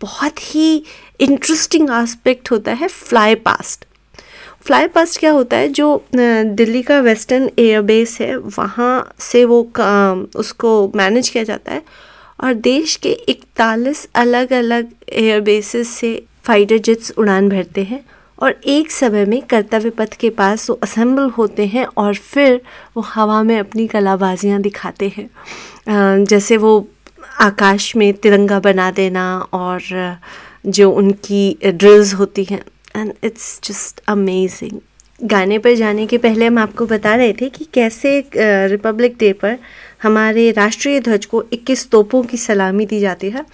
बहुत ही इंटरेस्टिंग एस्पेक्ट होता है फ्लाई पास्ट फ्लाई पास्ट क्या होता है, जो दिल्ली का वेस्टर्न एयरबेस है, वहाँ से वो उसको मैनेज किया जाता है और देश के 41 अलग अलग एयरबेसेस से फाइटर जेट्स उड़ान भरते हैं और एक समय में कर्तव्य पथ के पास वो असेंबल होते हैं और फिर वो हवा में अपनी कलाबाजियाँ दिखाते हैं। जैसे वो आकाश में तिरंगा बना देना और, जो उनकी ड्रिल्स होती हैं एंड इट्स जस्ट अमेजिंग गाने पर जाने के पहले हम आपको बता रहे थे कि कैसे रिपब्लिक डे पर हमारे राष्ट्रीय ध्वज को 21 तोपों की सलामी दी जाती है।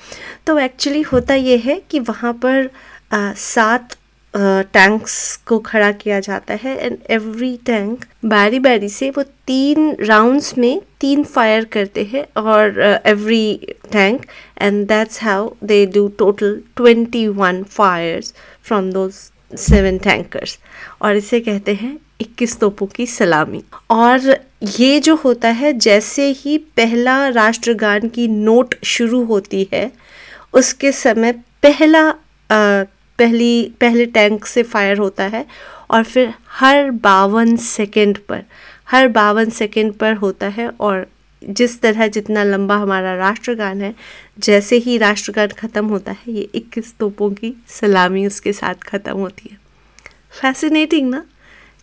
तो एक्चुअली होता ये है कि वहाँ पर सात टैंक्स को खड़ा किया जाता है एंड एवरी टैंक बारी बारी से वो तीन राउंड्स में तीन फायर करते हैं और every tank and that's how they do total twenty one fires from those seven tankers. और इसे कहते हैं 21 तोपों की सलामी। और ये जो होता है जैसे ही पहला राष्ट्रगान की नोट शुरू होती है उसके समय पहला अ, पहली पहले टैंक से फायर होता है और फिर हर बावन सेकंड पर हर बावन सेकंड पर होता है और जिस तरह जितना लंबा हमारा राष्ट्रगान है, जैसे ही राष्ट्रगान ख़त्म होता है, ये 21 तोपों की सलामी उसके साथ ख़त्म होती है। फैसिनेटिंग ना?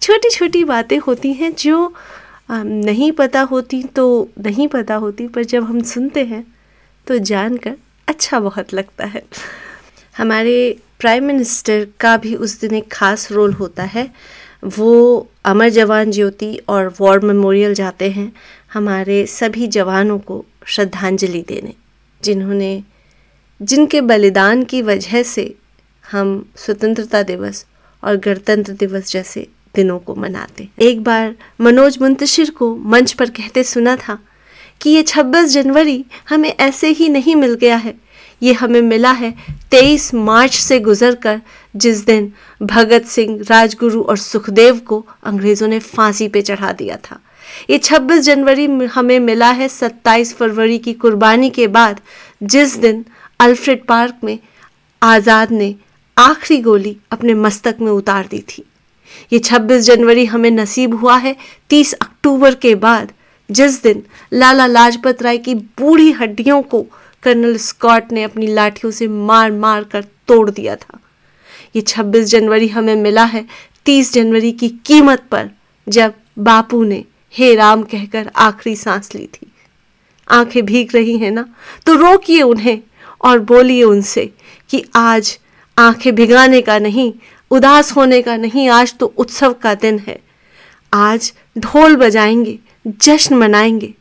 छोटी छोटी बातें होती हैं जो नहीं पता होती तो नहीं पता होती, पर जब हम सुनते हैं तो जानकर अच्छा बहुत लगता है। हमारे प्राइम मिनिस्टर का भी उस दिन एक खास रोल होता है। वो अमर जवान ज्योति और वॉर मेमोरियल जाते हैं। हमारे सभी जवानों को श्रद्धांजलि देने, जिन्होंने, जिनके बलिदान की वजह से हम स्वतंत्रता दिवस और गणतंत्र दिवस जैसे दिनों को मनाते एक बार मनोज मुंतशिर को मंच पर कहते सुना था कि ये 26 जनवरी हमें ऐसे ही नहीं मिल गया है। ये हमें मिला है 23 मार्च से गुजरकर, जिस दिन भगत सिंह, राजगुरु और सुखदेव को अंग्रेज़ों ने फांसी पे चढ़ा दिया था। ये 26 जनवरी हमें मिला है 27 फरवरी की कुर्बानी के बाद, जिस दिन अल्फ्रेड पार्क में आज़ाद ने आखिरी गोली अपने मस्तक में उतार दी थी। ये 26 जनवरी हमें नसीब हुआ है 30 अक्टूबर के बाद, जिस दिन लाला लाजपत राय की बूढ़ी हड्डियों को कर्नल स्कॉट ने अपनी लाठियों से मार मार कर तोड़ दिया था। ये 26 जनवरी हमें मिला है 30 जनवरी की कीमत पर, जब बापू ने हे राम कहकर आखिरी सांस ली थी। आँखें भीग रही हैं ना? तो रोकिए उन्हें और बोलिए उनसे कि आज आँखें भिगाने का नहीं, उदास होने का नहीं, आज तो उत्सव का दिन है। आज ढोल बजाएँगे, जश्न मनाएँगे,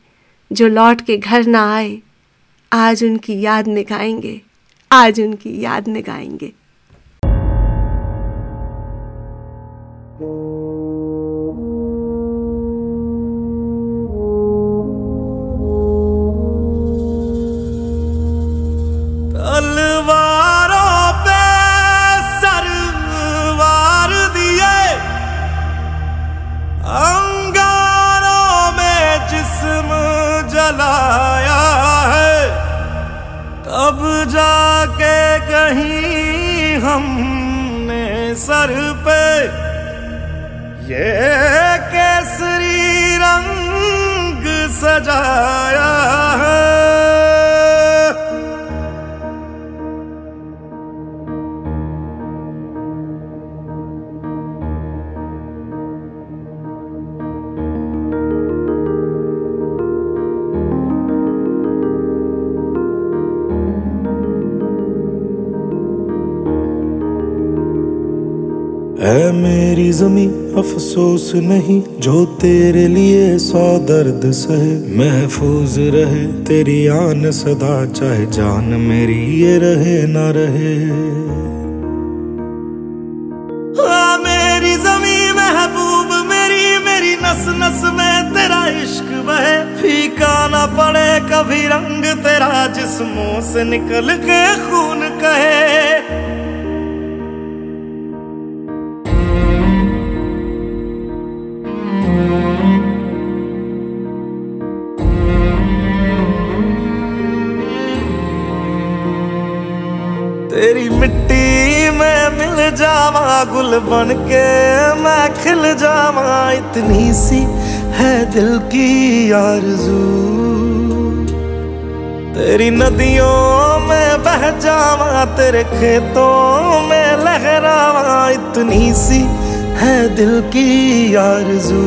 जो लौट के घर ना आए, आज उनकी याद में गाएँगे आज उनकी याद में गाएँगे अफसोस नहीं, जो तेरे लिए सौ दर्द सहे। महफूज रहे, तेरी आन सदा, चाहे जान मेरी ये रहे ना रहे। मेरी जमी महबूब, मेरी मेरी नस नस में तेरा इश्क बहे। फीका ना पड़े कभी रंग तेरा जिस्मों से निकल के खून कहे। गुल बन के मैं खिल जावा। इतनी सी है दिल की आरज़ू। तेरी नदियों में बह जावा, तेरे खेतों में लहरावा। इतनी सी है दिल की आरज़ू।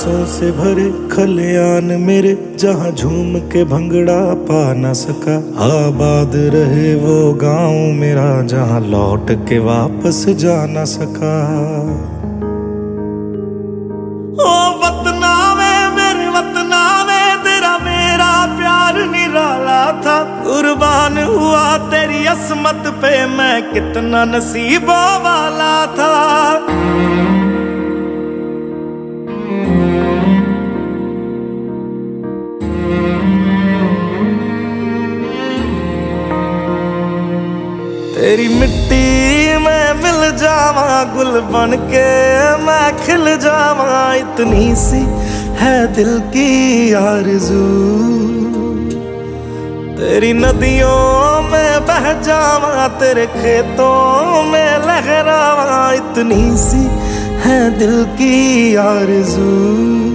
सरसों से भरे खलियान मेरे, जहाँ झूम के भंगड़ा पा न सका। आबाद रहे वो गाँव मेरा, जहाँ लौट के वापस जा न सका। मेरे वतना वे तेरा मेरा प्यार निराला था। कुर्बान हुआ तेरी असमत पे, मैं कितना नसीबों वाला था। तेरी मिट्टी में मिल जावा, गुल बन के मैं खिल जावा। इतनी सी है दिल की आरज़ू। तेरी नदियों में बह जावा, तेरे खेतों में लहरावा। इतनी सी है दिल की आरज़ू।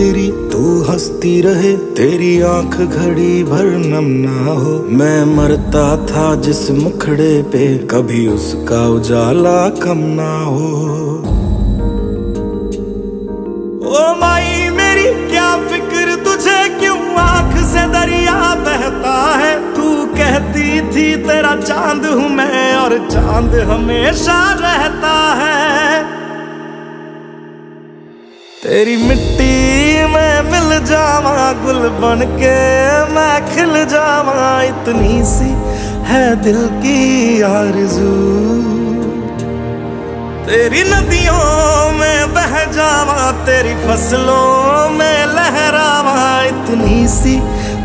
मेरी, तू हंसती रहे। तेरी आँख घड़ी भर नम ना हो। मैं मरता था जिस मुखड़े पे, कभी उसका उजाला कम ना हो। ओ माई मेरी, क्या फ़िक्र तुझे? क्यों आँख से दरिया बहता है? तू कहती थी, तेरा चाँद हूँ मैं, और चाँद हमेशा रहता है। तेरी मिट्टी में मिल जावा, गुल बन के मैं खिल जावा। इतनी सी है दिल की आरज़ू। तेरी नदियों में बह जावा, तेरी फ़सलों में लहरावा। इतनी सी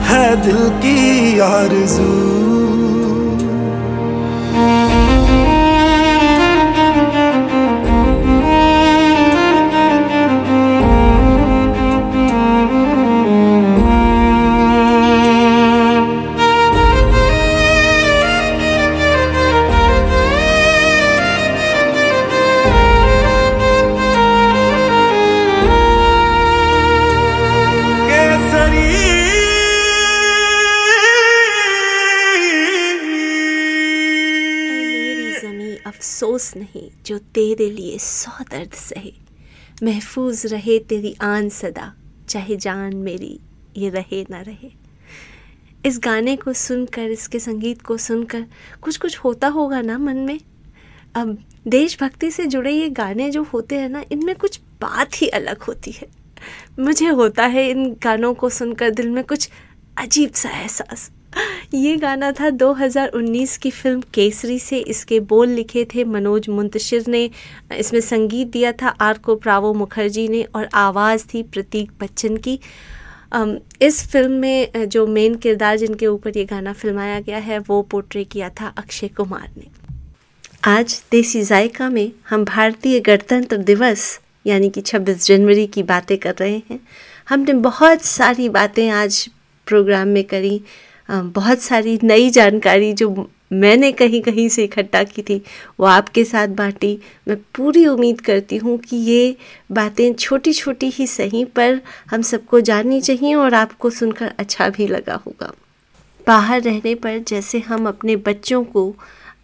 है दिल की आरज़ू। जो तेरे लिए सौ दर्द सहे। महफूज रहे तेरी आन सदा, चाहे जान मेरी ये रहे ना रहे। इस गाने को सुनकर, इसके संगीत को सुनकर कुछ कुछ होता होगा ना मन में? अब देशभक्ति से जुड़े ये गाने जो होते हैं ना, इनमें कुछ बात ही अलग होती है। मुझे होता है इन गानों को सुनकर दिल में कुछ अजीब सा एहसास। ये गाना था 2019 की फ़िल्म केसरी से। इसके बोल लिखे थे मनोज मुंतशिर ने। इसमें संगीत दिया था आर को प्रावो मुखर्जी ने और आवाज़ थी प्रतीक बच्चन की। इस फ़िल्म में जो मेन किरदार जिनके ऊपर ये गाना फिल्माया गया है, वो पोर्ट्रे किया था अक्षय कुमार ने। आज देसी जायका में हम भारतीय गणतंत्र दिवस, यानी कि 26 जनवरी की बातें कर रहे हैं। हमने बहुत सारी बातें आज प्रोग्राम में करी। बहुत सारी नई जानकारी जो मैंने कहीं कहीं से इकट्ठा की थी, वो आपके साथ बांटी। मैं पूरी उम्मीद करती हूँ कि ये बातें छोटी छोटी ही सही, पर हम सबको जाननी चाहिए और आपको सुनकर अच्छा भी लगा होगा। बाहर रहने पर जैसे हम अपने बच्चों को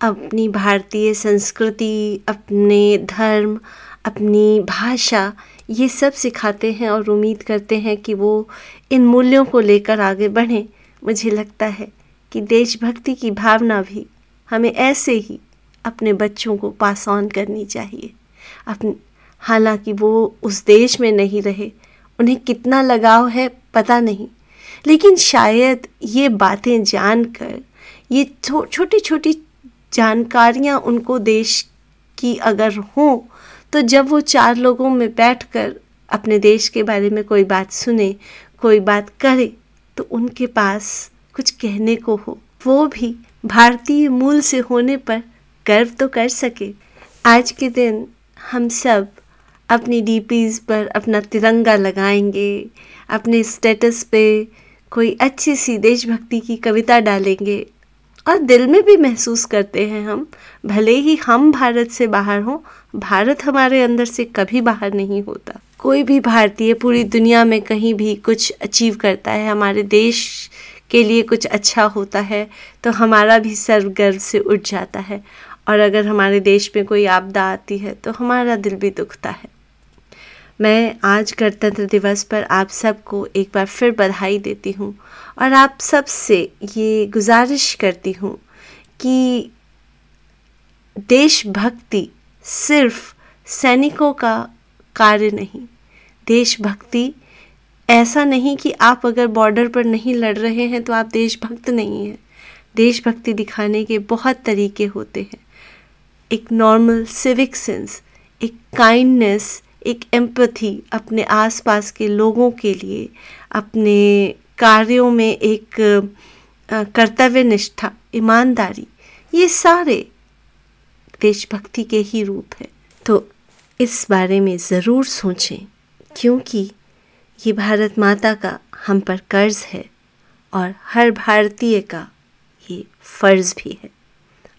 अपनी भारतीय संस्कृति, अपने धर्म, अपनी भाषा, ये सब सिखाते हैं और उम्मीद करते हैं कि वो इन मूल्यों को लेकर आगे बढ़ें। मुझे लगता है कि देशभक्ति की भावना भी हमें ऐसे ही अपने बच्चों को पास ऑन करनी चाहिए। अपने हालाँकि वो उस देश में नहीं रहे उन्हें कितना लगाव है पता नहीं लेकिन शायद ये बातें जानकर ये छो, छोटी छोटी जानकारियाँ उनको देश की अगर हों तो जब वो चार लोगों में बैठकर अपने देश के बारे में कोई बात सुने कोई बात करे तो उनके पास कुछ कहने को हो। वो भी भारतीय मूल से होने पर गर्व तो कर सके। आज के दिन हम सब अपनी डीपीज पर अपना तिरंगा लगाएँगे, अपने स्टेटस पे कोई अच्छी सी देशभक्ति की कविता डालेंगे और दिल में भी महसूस करते हैं हम। भले ही हम भारत से बाहर हों, भारत हमारे अंदर से कभी बाहर नहीं होता। कोई भी भारतीय पूरी दुनिया में कहीं भी कुछ अचीव करता है, हमारे देश के लिए कुछ अच्छा होता है तो हमारा भी सर गर्व से उठ जाता है। और अगर हमारे देश में कोई आपदा आती है तो हमारा दिल भी दुखता है। मैं आज गणतंत्र दिवस पर आप सबको एक बार फिर बधाई देती हूँ और आप सबसे ये गुजारिश करती हूँ कि देशभक्ति सिर्फ़ सैनिकों का कार्य नहीं। देशभक्ति ऐसा नहीं कि आप अगर बॉर्डर पर नहीं लड़ रहे हैं तो आप देशभक्त नहीं हैं। देशभक्ति दिखाने के बहुत तरीके होते हैं। एक नॉर्मल सिविक सेंस एक काइंडनेस एक एम्पथी अपने आसपास के लोगों के लिए, अपने कार्यों में एक कर्तव्य निष्ठा, ईमानदारी, ये सारे देशभक्ति के ही रूप हैं। तो इस बारे में ज़रूर सोचें, क्योंकि ये भारत माता का हम पर कर्ज है और हर भारतीय का ये फ़र्ज़ भी है।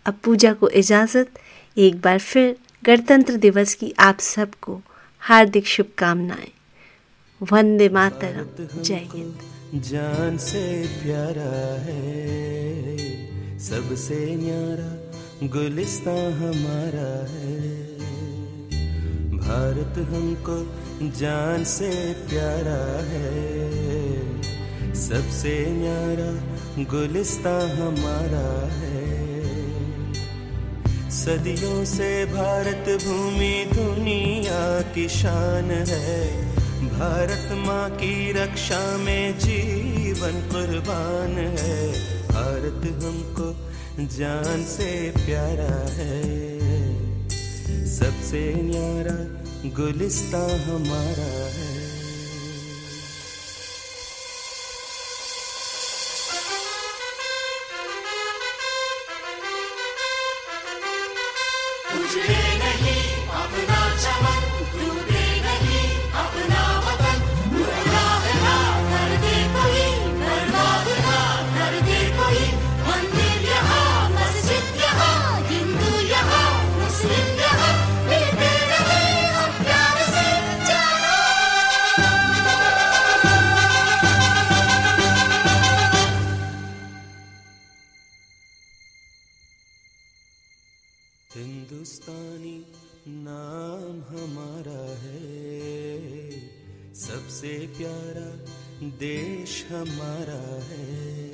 अब पूजा को इजाज़त, एक बार फिर गणतंत्र दिवस की आप सबको हार्दिक शुभकामनाएँ। वंदे मातरम। जय हिंद। जान से प्यारा है, सबसे न्यारा गुलिस्ता हमारा है। भारत हमको जान से प्यारा है। सबसे न्यारा गुलिस्ता हमारा है। सदियों से भारत भूमि दुनिया की शान है। भारत माँ की रक्षा में जीवन कुर्बान है। भारत हमको जान से प्यारा है। सबसे न्यारा गुलिस्ता हमारा है। हिंदुस्तानी हमारा है।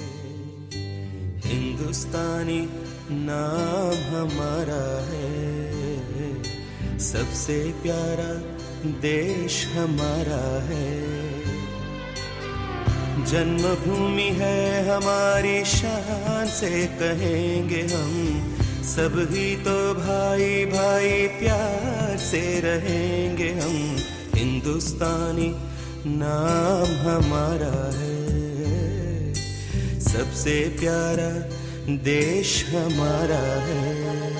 हिंदुस्तानी नाम हमारा है। सबसे प्यारा देश हमारा है। जन्मभूमि है हमारी शान से कहेंगे हम। सब ही तो भाई भाई प्यार से रहेंगे हम। हिंदुस्तानी नाम हमारा है। सबसे प्यारा देश हमारा है।